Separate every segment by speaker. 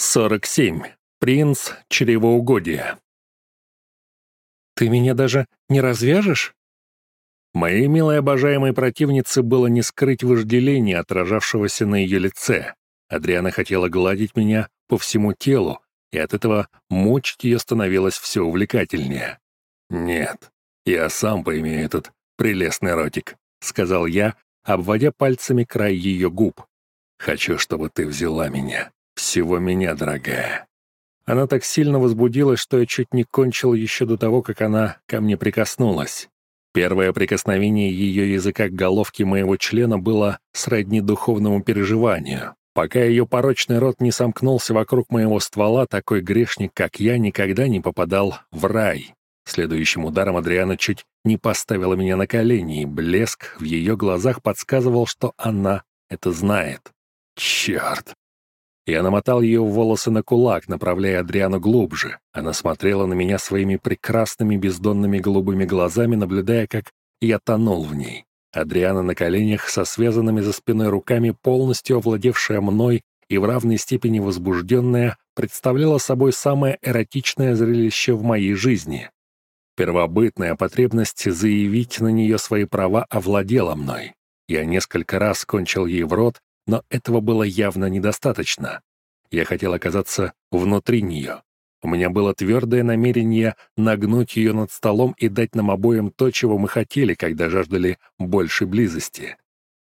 Speaker 1: 47. Принц чревоугодия. «Ты меня даже не развяжешь?» Моей милой обожаемой противнице было не скрыть вожделения, отражавшегося на ее лице. Адриана хотела гладить меня по всему телу, и от этого мучить ее становилось все увлекательнее. «Нет, я сам поимею этот прелестный ротик», — сказал я, обводя пальцами край ее губ. «Хочу, чтобы ты взяла меня, всего меня, дорогая». Она так сильно возбудилась, что я чуть не кончил еще до того, как она ко мне прикоснулась. Первое прикосновение ее языка к головке моего члена было сродни духовному переживанию. Пока ее порочный рот не сомкнулся вокруг моего ствола, такой грешник, как я, никогда не попадал в рай. Следующим ударом Адриана чуть не поставила меня на колени, и блеск в ее глазах подсказывал, что она это знает. Черт! Я намотал ее волосы на кулак, направляя Адриану глубже. Она смотрела на меня своими прекрасными бездонными голубыми глазами, наблюдая, как я тонул в ней. Адриана на коленях со связанными за спиной руками, полностью овладевшая мной и в равной степени возбужденная, представляла собой самое эротичное зрелище в моей жизни. Первобытная потребность заявить на нее свои права овладела мной. Я несколько раз кончил ей в рот, но этого было явно недостаточно. Я хотел оказаться внутри нее. У меня было твердое намерение нагнуть ее над столом и дать нам обоим то, чего мы хотели, когда жаждали большей близости.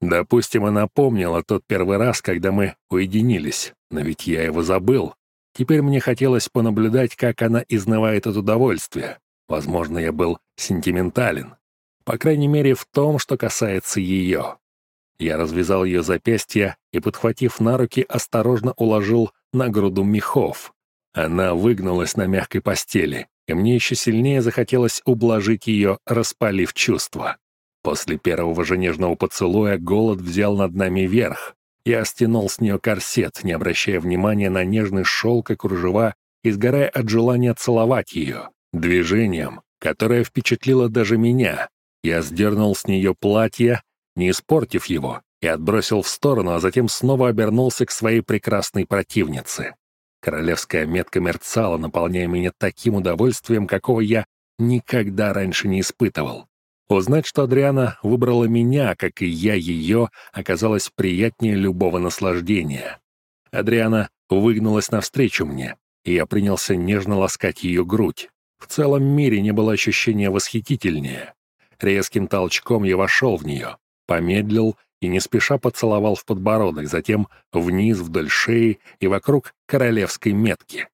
Speaker 1: Допустим, она помнила тот первый раз, когда мы уединились, но ведь я его забыл. Теперь мне хотелось понаблюдать, как она изнывает от удовольствия. Возможно, я был сентиментален. По крайней мере, в том, что касается ее. Я развязал ее запястья и, подхватив на руки, осторожно уложил на груду мехов. Она выгнулась на мягкой постели, и мне еще сильнее захотелось ублажить ее, распалив чувства. После первого же нежного поцелуя голод взял над нами верх. Я стянул с нее корсет, не обращая внимания на нежный шелк и кружева, и сгорая от желания целовать ее. Движением, которое впечатлило даже меня, я сдернул с нее платье не испортив его, и отбросил в сторону, а затем снова обернулся к своей прекрасной противнице. Королевская метка мерцала, наполняя меня таким удовольствием, какого я никогда раньше не испытывал. Узнать, что Адриана выбрала меня, как и я ее, оказалось приятнее любого наслаждения. Адриана выгнулась навстречу мне, и я принялся нежно ласкать ее грудь. В целом мире не было ощущения восхитительнее. Резким толчком я вошел в нее помедлил и не спеша поцеловал в подбородок, затем вниз вдоль шеи и вокруг королевской метки.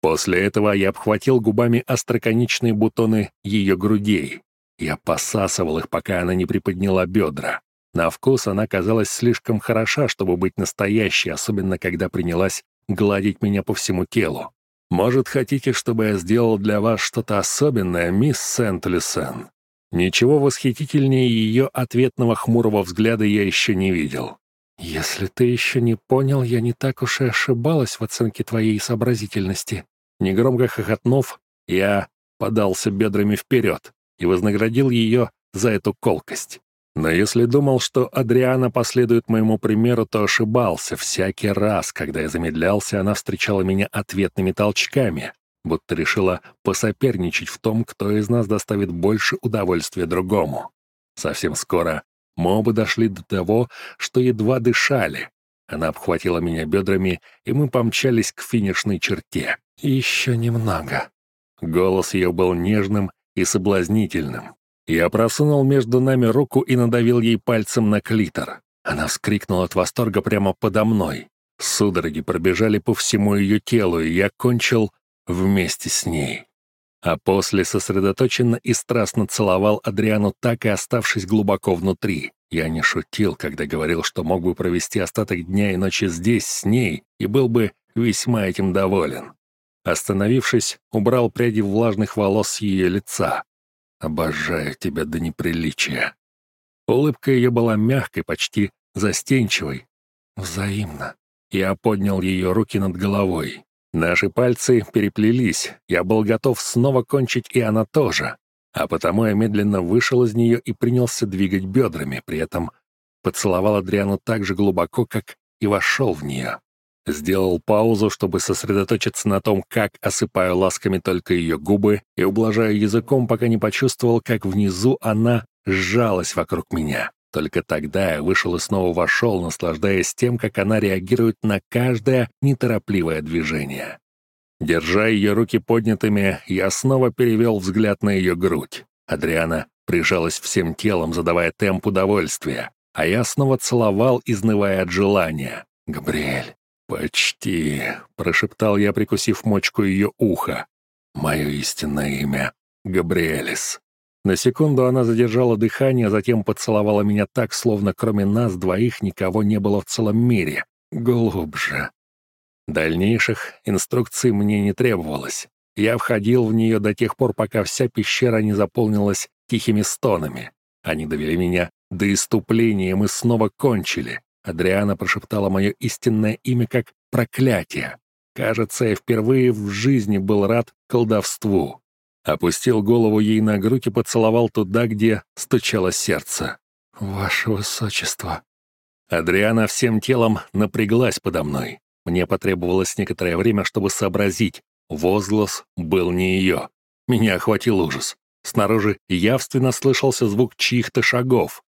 Speaker 1: После этого я обхватил губами остроконечные бутоны ее грудей. Я посасывал их, пока она не приподняла бедра. На вкус она казалась слишком хороша, чтобы быть настоящей, особенно когда принялась гладить меня по всему телу. «Может, хотите, чтобы я сделал для вас что-то особенное, мисс Сент-Люсен?» Ничего восхитительнее ее ответного хмурого взгляда я еще не видел. «Если ты еще не понял, я не так уж и ошибалась в оценке твоей сообразительности». Негромко хохотнув, я подался бедрами вперед и вознаградил ее за эту колкость. Но если думал, что Адриана последует моему примеру, то ошибался. Всякий раз, когда я замедлялся, она встречала меня ответными толчками будто решила посоперничать в том, кто из нас доставит больше удовольствия другому. Совсем скоро мы оба дошли до того, что едва дышали. Она обхватила меня бедрами, и мы помчались к финишной черте. Еще немного. Голос ее был нежным и соблазнительным. Я просунул между нами руку и надавил ей пальцем на клитор. Она вскрикнула от восторга прямо подо мной. Судороги пробежали по всему ее телу, и я кончил вместе с ней. А после сосредоточенно и страстно целовал Адриану, так и оставшись глубоко внутри. Я не шутил, когда говорил, что мог бы провести остаток дня и ночи здесь, с ней, и был бы весьма этим доволен. Остановившись, убрал пряди влажных волос с ее лица. «Обожаю тебя до неприличия». Улыбка ее была мягкой, почти застенчивой. «Взаимно». Я поднял ее руки над головой. Наши пальцы переплелись, я был готов снова кончить, и она тоже. А потому я медленно вышел из нее и принялся двигать бедрами, при этом поцеловал Адриану так же глубоко, как и вошел в нее. Сделал паузу, чтобы сосредоточиться на том, как осыпаю ласками только ее губы и ублажаю языком, пока не почувствовал, как внизу она сжалась вокруг меня. Только тогда я вышел и снова вошел, наслаждаясь тем, как она реагирует на каждое неторопливое движение. Держа ее руки поднятыми, я снова перевел взгляд на ее грудь. Адриана прижалась всем телом, задавая темп удовольствия, а я снова целовал, изнывая от желания. «Габриэль, почти», — прошептал я, прикусив мочку ее уха. «Мое истинное имя — Габриэлис». На секунду она задержала дыхание, а затем поцеловала меня так, словно кроме нас двоих никого не было в целом мире. Глубже. Дальнейших инструкций мне не требовалось. Я входил в нее до тех пор, пока вся пещера не заполнилась тихими стонами. Они довели меня до иступления, мы снова кончили. Адриана прошептала мое истинное имя как проклятие. Кажется, я впервые в жизни был рад колдовству. Опустил голову ей на грудь и поцеловал туда, где стучало сердце. «Ваше высочество». Адриана всем телом напряглась подо мной. Мне потребовалось некоторое время, чтобы сообразить. Возглас был не ее. Меня охватил ужас. Снаружи явственно слышался звук чьих-то шагов.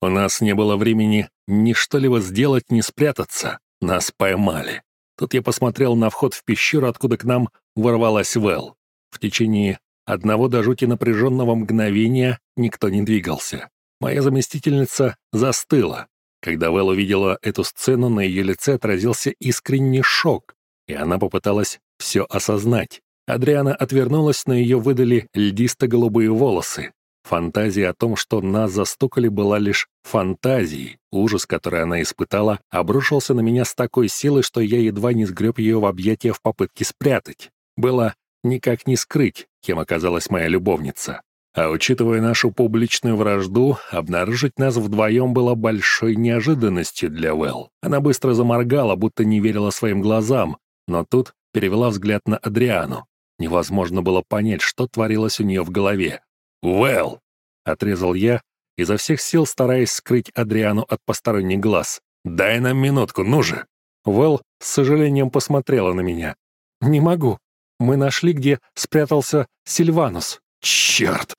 Speaker 1: У нас не было времени ни что-либо сделать, ни спрятаться. Нас поймали. Тут я посмотрел на вход в пещеру, откуда к нам ворвалась Вэл. В течение одного до жути напряженного мгновения никто не двигался. Моя заместительница застыла. Когда Вэл увидела эту сцену, на ее лице отразился искренний шок, и она попыталась все осознать. Адриана отвернулась, но ее выдали льдисто-голубые волосы. Фантазия о том, что нас застукали, была лишь фантазией. Ужас, который она испытала, обрушился на меня с такой силой, что я едва не сгреб ее в объятия в попытке спрятать. Было никак не скрыть, кем оказалась моя любовница. А учитывая нашу публичную вражду, обнаружить нас вдвоем было большой неожиданностью для Вэл. Она быстро заморгала, будто не верила своим глазам, но тут перевела взгляд на Адриану. Невозможно было понять, что творилось у нее в голове. «Вэл!» — отрезал я, изо всех сил стараясь скрыть Адриану от посторонних глаз. «Дай нам минутку, ну же!» Вэл с сожалением посмотрела на меня. «Не могу. Мы нашли, где спрятался Сильванус». «Черт!»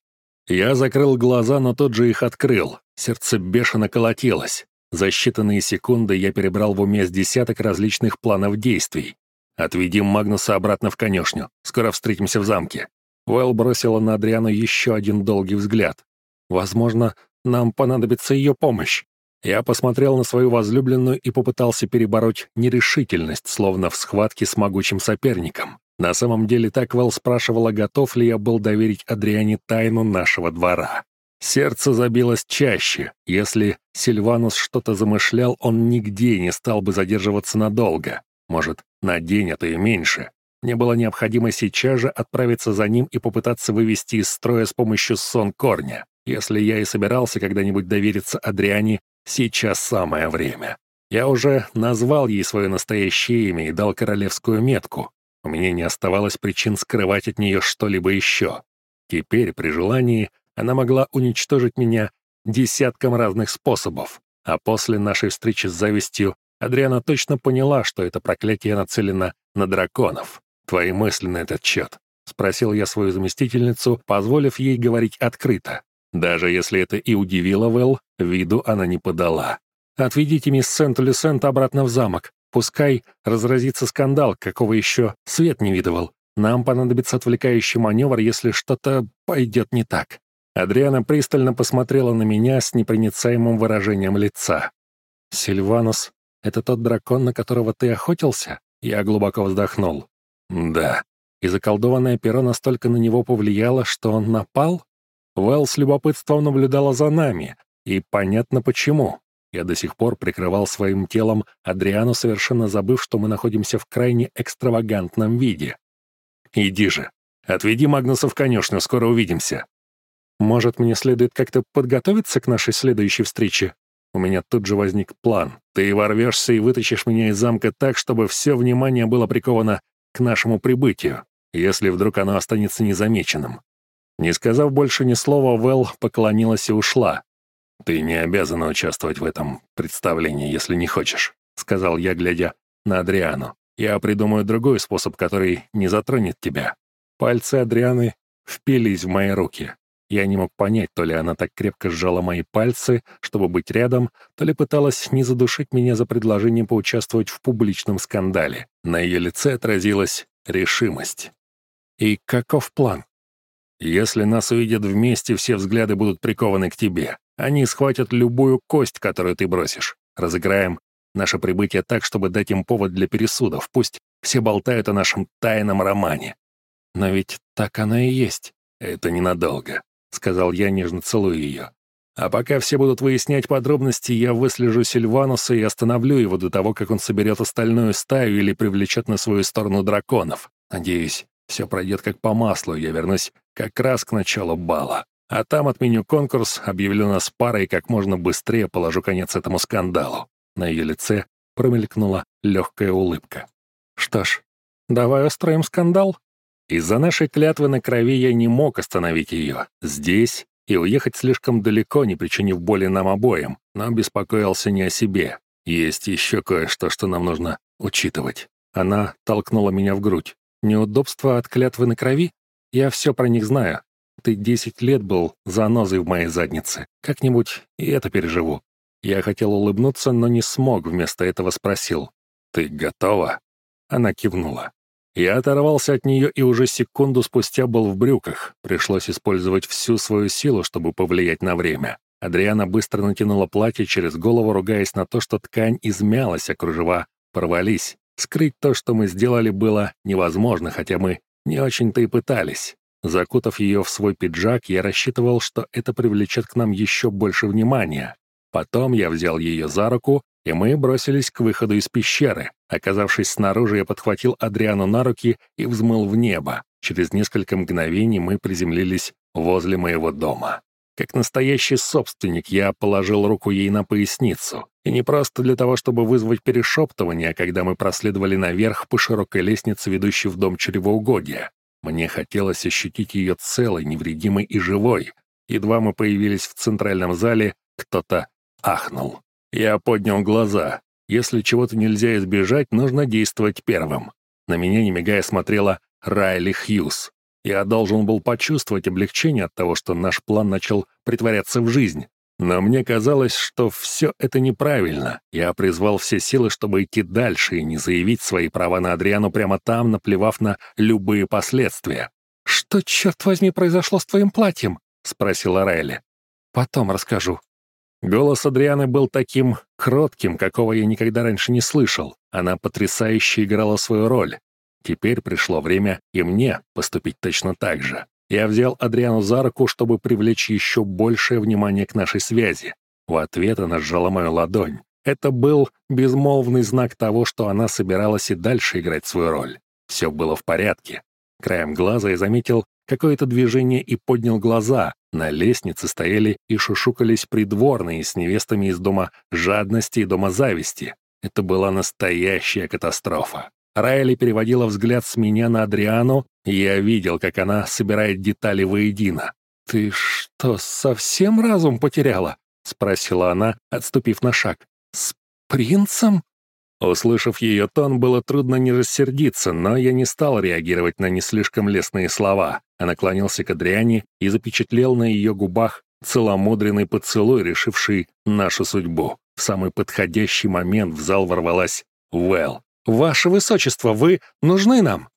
Speaker 1: Я закрыл глаза, но тот же их открыл. Сердце бешено колотилось. За считанные секунды я перебрал в уме с десяток различных планов действий. «Отведим Магнуса обратно в конюшню. Скоро встретимся в замке». Вэл бросила на Адриану еще один долгий взгляд. «Возможно, нам понадобится ее помощь». Я посмотрел на свою возлюбленную и попытался перебороть нерешительность, словно в схватке с могучим соперником. На самом деле так Вэл спрашивала, готов ли я был доверить Адриане тайну нашего двора. Сердце забилось чаще. Если Сильванус что-то замышлял, он нигде не стал бы задерживаться надолго. Может, на день, а то и меньше. Мне было необходимо сейчас же отправиться за ним и попытаться вывести из строя с помощью сон корня. Если я и собирался когда-нибудь довериться Адриане, сейчас самое время. Я уже назвал ей свое настоящее имя и дал королевскую метку. У меня не оставалось причин скрывать от нее что-либо еще. Теперь, при желании, она могла уничтожить меня десятком разных способов, а после нашей встречи с завистью Адриана точно поняла, что это проклятие нацелено на драконов. Твои мысли на этот счет?» — спросил я свою заместительницу, позволив ей говорить открыто. Даже если это и удивило Вэл, виду она не подала. «Отведите мисс Сент-Люсент обратно в замок. Пускай разразится скандал, какого еще свет не видывал. Нам понадобится отвлекающий маневр, если что-то пойдет не так». Адриана пристально посмотрела на меня с непроницаемым выражением лица. «Сильванус, это тот дракон, на которого ты охотился?» Я глубоко вздохнул. «Да». И заколдованное перо настолько на него повлияло, что он напал? Вэл с любопытством наблюдала за нами, и понятно почему. Я до сих пор прикрывал своим телом Адриану, совершенно забыв, что мы находимся в крайне экстравагантном виде. «Иди же, отведи Магнуса в конюшню, скоро увидимся». «Может, мне следует как-то подготовиться к нашей следующей встрече?» У меня тут же возник план. Ты ворвешься и вытащишь меня из замка так, чтобы все внимание было приковано к нашему прибытию, если вдруг оно останется незамеченным. Не сказав больше ни слова, Вэл поклонилась и ушла. «Ты не обязана участвовать в этом представлении, если не хочешь», — сказал я, глядя на Адриану. «Я придумаю другой способ, который не затронет тебя». Пальцы Адрианы впились в мои руки. Я не мог понять, то ли она так крепко сжала мои пальцы, чтобы быть рядом, то ли пыталась не задушить меня за предложение поучаствовать в публичном скандале. На ее лице отразилась решимость. «И каков план?» «Если нас увидят вместе, все взгляды будут прикованы к тебе. Они схватят любую кость, которую ты бросишь. Разыграем наше прибытие так, чтобы дать им повод для пересудов. Пусть все болтают о нашем тайном романе. Но ведь так оно и есть. Это ненадолго. — сказал я, нежно целуя ее. «А пока все будут выяснять подробности, я выслежу Сильвануса и остановлю его до того, как он соберет остальную стаю или привлечет на свою сторону драконов. Надеюсь, все пройдет как по маслу, я вернусь как раз к началу бала. А там отменю конкурс, объявлю нас парой и как можно быстрее положу конец этому скандалу». На ее лице промелькнула легкая улыбка. «Что ж, давай устроим скандал?» Из-за нашей клятвы на крови я не мог остановить ее здесь и уехать слишком далеко, не причинив боли нам обоим, но беспокоился не о себе. Есть еще кое-что, что нам нужно учитывать. Она толкнула меня в грудь. Неудобства от клятвы на крови? Я все про них знаю. Ты десять лет был занозой в моей заднице. Как-нибудь и это переживу. Я хотел улыбнуться, но не смог, вместо этого спросил. «Ты готова?» Она кивнула. Я оторвался от нее и уже секунду спустя был в брюках. Пришлось использовать всю свою силу, чтобы повлиять на время. Адриана быстро натянула платье через голову, ругаясь на то, что ткань измялась, а кружева порвались. Скрыть то, что мы сделали, было невозможно, хотя мы не очень-то и пытались. Закутав ее в свой пиджак, я рассчитывал, что это привлечет к нам еще больше внимания. Потом я взял ее за руку и мы бросились к выходу из пещеры. Оказавшись снаружи, я подхватил Адриану на руки и взмыл в небо. Через несколько мгновений мы приземлились возле моего дома. Как настоящий собственник, я положил руку ей на поясницу. И не просто для того, чтобы вызвать перешептывание, когда мы проследовали наверх по широкой лестнице, ведущей в дом чревоугодия. Мне хотелось ощутить ее целой, невредимой и живой. Едва мы появились в центральном зале, кто-то ахнул. Я поднял глаза. Если чего-то нельзя избежать, нужно действовать первым. На меня, не мигая, смотрела Райли Хьюз. Я должен был почувствовать облегчение от того, что наш план начал притворяться в жизнь. Но мне казалось, что все это неправильно. Я призвал все силы, чтобы идти дальше и не заявить свои права на Адриану прямо там, наплевав на любые последствия. «Что, черт возьми, произошло с твоим платьем?» — спросила Райли. «Потом расскажу», Голос Адрианы был таким кротким, какого я никогда раньше не слышал. Она потрясающе играла свою роль. Теперь пришло время и мне поступить точно так же. Я взял Адриану за руку, чтобы привлечь еще большее внимание к нашей связи. В ответ она сжала мою ладонь. Это был безмолвный знак того, что она собиралась и дальше играть свою роль. Все было в порядке. Краем глаза я заметил какое-то движение и поднял глаза. На лестнице стояли и шушукались придворные с невестами из дома жадности и дома зависти. Это была настоящая катастрофа. Райли переводила взгляд с меня на Адриану, и я видел, как она собирает детали воедино. «Ты что, совсем разум потеряла?» — спросила она, отступив на шаг. «С принцем?» Услышав ее тон, было трудно не рассердиться, но я не стал реагировать на не слишком лестные слова, а наклонился к Адриане и запечатлел на ее губах целомудренный поцелуй, решивший нашу судьбу. В самый подходящий момент в зал ворвалась Уэлл. «Ваше Высочество, вы нужны нам!»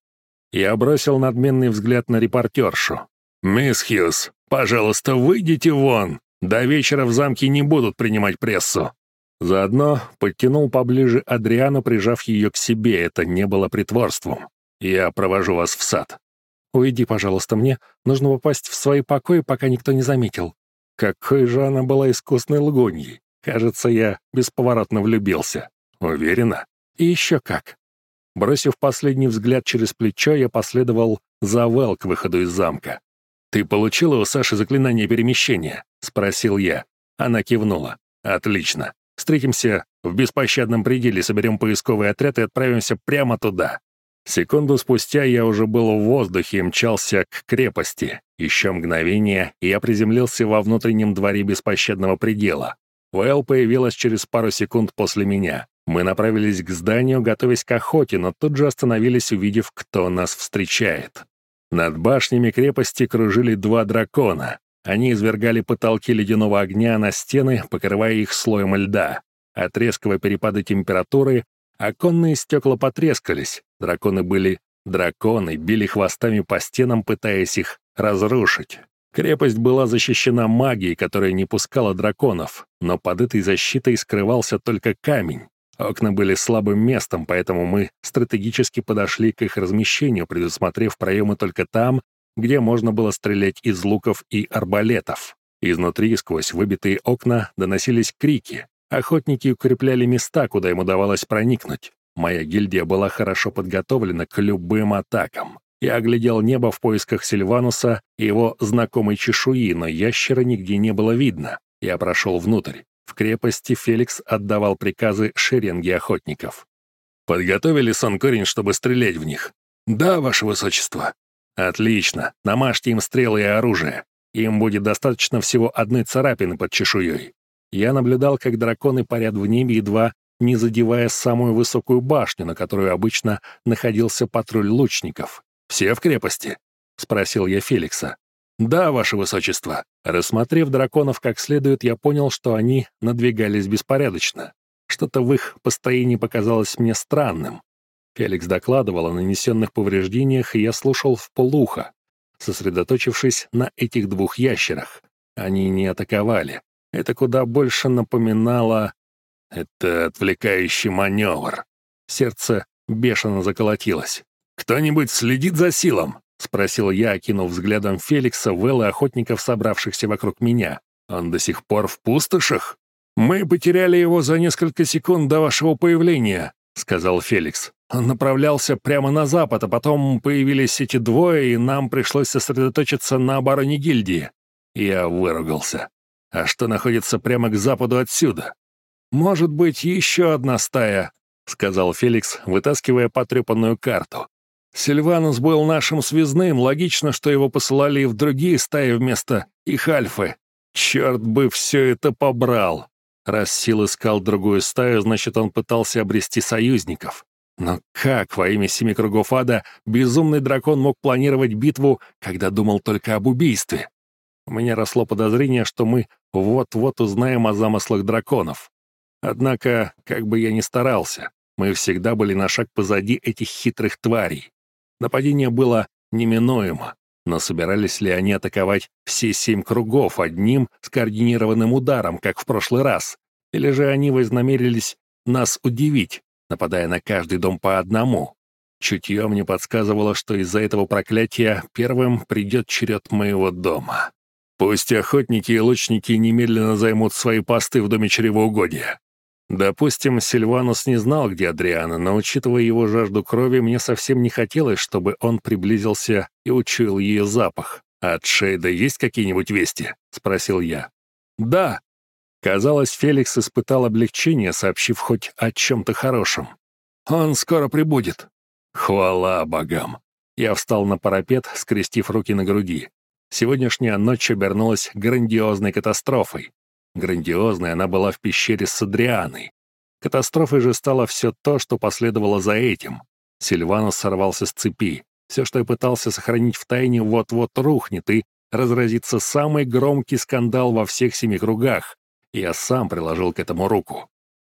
Speaker 1: Я бросил надменный взгляд на репортершу. «Мисс Хьюз, пожалуйста, выйдите вон! До вечера в замке не будут принимать прессу!» Заодно подтянул поближе Адриану, прижав ее к себе. Это не было притворством. «Я провожу вас в сад». «Уйди, пожалуйста, мне нужно попасть в свои покои, пока никто не заметил». Какой же она была искусной лгуньей. Кажется, я бесповоротно влюбился. Уверена? И еще как. Бросив последний взгляд через плечо, я последовал за Вэл к выходу из замка. «Ты получила у Саши заклинание перемещения?» — спросил я. Она кивнула. «Отлично. Встретимся в беспощадном пределе, соберем поисковый отряд и отправимся прямо туда. Секунду спустя я уже был в воздухе и мчался к крепости. Еще мгновение, и я приземлился во внутреннем дворе беспощадного предела. Уэлл появилась через пару секунд после меня. Мы направились к зданию, готовясь к охоте, но тут же остановились, увидев, кто нас встречает. Над башнями крепости кружили два дракона. Они извергали потолки ледяного огня на стены, покрывая их слоем льда. От резкого перепада температуры оконные стекла потрескались. Драконы были драконы, били хвостами по стенам, пытаясь их разрушить. Крепость была защищена магией, которая не пускала драконов, но под этой защитой скрывался только камень. Окна были слабым местом, поэтому мы стратегически подошли к их размещению, предусмотрев проемы только там, где можно было стрелять из луков и арбалетов. Изнутри, сквозь выбитые окна, доносились крики. Охотники укрепляли места, куда им удавалось проникнуть. Моя гильдия была хорошо подготовлена к любым атакам. Я оглядел небо в поисках Сильвануса и его знакомой чешуи, но ящера нигде не было видно. Я прошел внутрь. В крепости Феликс отдавал приказы шеренге охотников. «Подготовили сон-корень, чтобы стрелять в них?» «Да, ваше высочество». «Отлично. Намажьте им стрелы и оружие. Им будет достаточно всего одной царапины под чешуей». Я наблюдал, как драконы парят в небе, едва не задевая самую высокую башню, на которую обычно находился патруль лучников. «Все в крепости?» — спросил я Феликса. «Да, ваше высочество». Рассмотрев драконов как следует, я понял, что они надвигались беспорядочно. Что-то в их постоянии показалось мне странным. Феликс докладывал о нанесенных повреждениях, и я слушал в полуха, сосредоточившись на этих двух ящерах. Они не атаковали. Это куда больше напоминало... Это отвлекающий маневр. Сердце бешено заколотилось. «Кто-нибудь следит за силом?» — спросил я, окинув взглядом Феликса, Вэлла охотников, собравшихся вокруг меня. «Он до сих пор в пустошах?» «Мы потеряли его за несколько секунд до вашего появления», — сказал Феликс. «Он направлялся прямо на запад, а потом появились эти двое, и нам пришлось сосредоточиться на обороне гильдии». Я выругался. «А что находится прямо к западу отсюда?» «Может быть, еще одна стая», — сказал Феликс, вытаскивая потрепанную карту. Сильванус был нашим связным, логично, что его посылали и в другие стаи вместо их альфы. Черт бы все это побрал. Раз Сил искал другую стаю, значит, он пытался обрести союзников. Но как во имя семи кругов ада безумный дракон мог планировать битву, когда думал только об убийстве? У меня росло подозрение, что мы вот-вот узнаем о замыслах драконов. Однако, как бы я ни старался, мы всегда были на шаг позади этих хитрых тварей. Нападение было неминуемо, но собирались ли они атаковать все семь кругов одним скоординированным ударом, как в прошлый раз? Или же они вознамерились нас удивить, нападая на каждый дом по одному? Чутье мне подсказывало, что из-за этого проклятия первым придет черед моего дома. Пусть охотники и лучники немедленно займут свои посты в доме чревоугодия. Допустим, Сильванус не знал, где Адриана, но, учитывая его жажду крови, мне совсем не хотелось, чтобы он приблизился и учуял ее запах. «От Шейда есть какие-нибудь вести?» — спросил я. «Да». Казалось, Феликс испытал облегчение, сообщив хоть о чем-то хорошем. «Он скоро прибудет». «Хвала богам!» Я встал на парапет, скрестив руки на груди. Сегодняшняя ночь обернулась грандиозной катастрофой. Грандиозной она была в пещере с Адрианой. Катастрофой же стало все то, что последовало за этим. Сильванус сорвался с цепи. Все, что я пытался сохранить в тайне, вот-вот рухнет, и разразится самый громкий скандал во всех семи кругах. Я сам приложил к этому руку.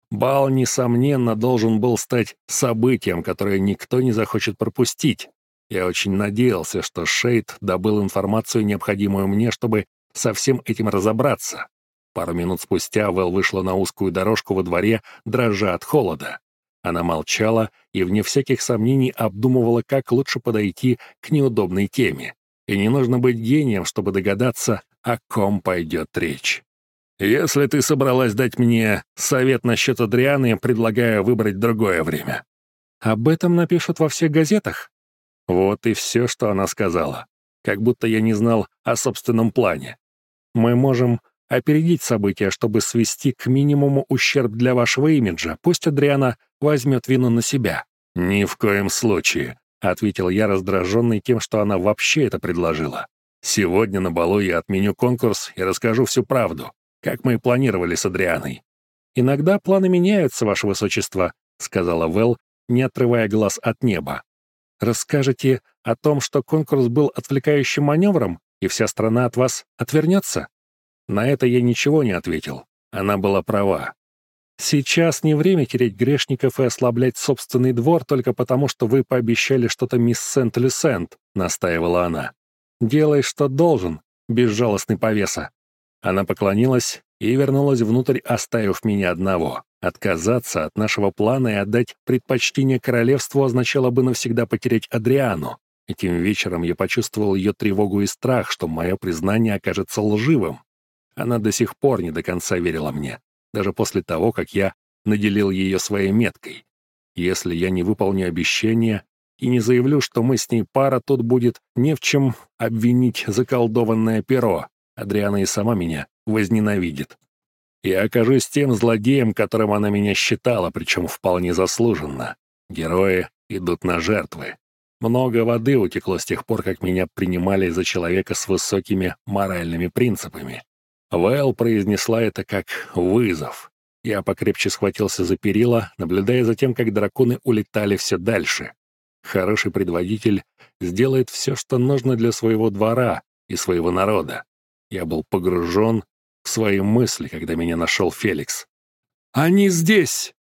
Speaker 1: Бал, несомненно, должен был стать событием, которое никто не захочет пропустить. Я очень надеялся, что Шейд добыл информацию, необходимую мне, чтобы со всем этим разобраться. Пару минут спустя Вэл вышла на узкую дорожку во дворе, дрожа от холода. Она молчала и, вне всяких сомнений, обдумывала, как лучше подойти к неудобной теме. И не нужно быть гением, чтобы догадаться, о ком пойдет речь. «Если ты собралась дать мне совет насчет Адрианы, предлагаю выбрать другое время». «Об этом напишут во всех газетах?» Вот и все, что она сказала. Как будто я не знал о собственном плане. Мы можем опередить события, чтобы свести к минимуму ущерб для вашего имиджа. Пусть Адриана возьмет вину на себя». «Ни в коем случае», — ответил я, раздраженный тем, что она вообще это предложила. «Сегодня на балу я отменю конкурс и расскажу всю правду, как мы и планировали с Адрианой. «Иногда планы меняются, ваше высочество», — сказала Вэл, не отрывая глаз от неба. «Расскажете о том, что конкурс был отвлекающим маневром, и вся страна от вас отвернется?» На это я ничего не ответил. Она была права. «Сейчас не время тереть грешников и ослаблять собственный двор только потому, что вы пообещали что-то мисс Сент-Люсент», — настаивала она. «Делай, что должен, безжалостный повеса». Она поклонилась и вернулась внутрь, оставив меня одного. Отказаться от нашего плана и отдать предпочтение королевству означало бы навсегда потерять Адриану. Этим вечером я почувствовал ее тревогу и страх, что мое признание окажется лживым. Она до сих пор не до конца верила мне, даже после того, как я наделил ее своей меткой. Если я не выполню обещание и не заявлю, что мы с ней пара, тут будет не в чем обвинить заколдованное перо. Адриана и сама меня возненавидит. Я окажусь тем злодеем, которым она меня считала, причем вполне заслуженно. Герои идут на жертвы. Много воды утекло с тех пор, как меня принимали за человека с высокими моральными принципами. Вэл произнесла это как вызов. Я покрепче схватился за перила, наблюдая за тем, как драконы улетали все дальше. Хороший предводитель сделает все, что нужно для своего двора и своего народа. Я был погружен в свои мысли, когда меня нашел Феликс. «Они здесь!»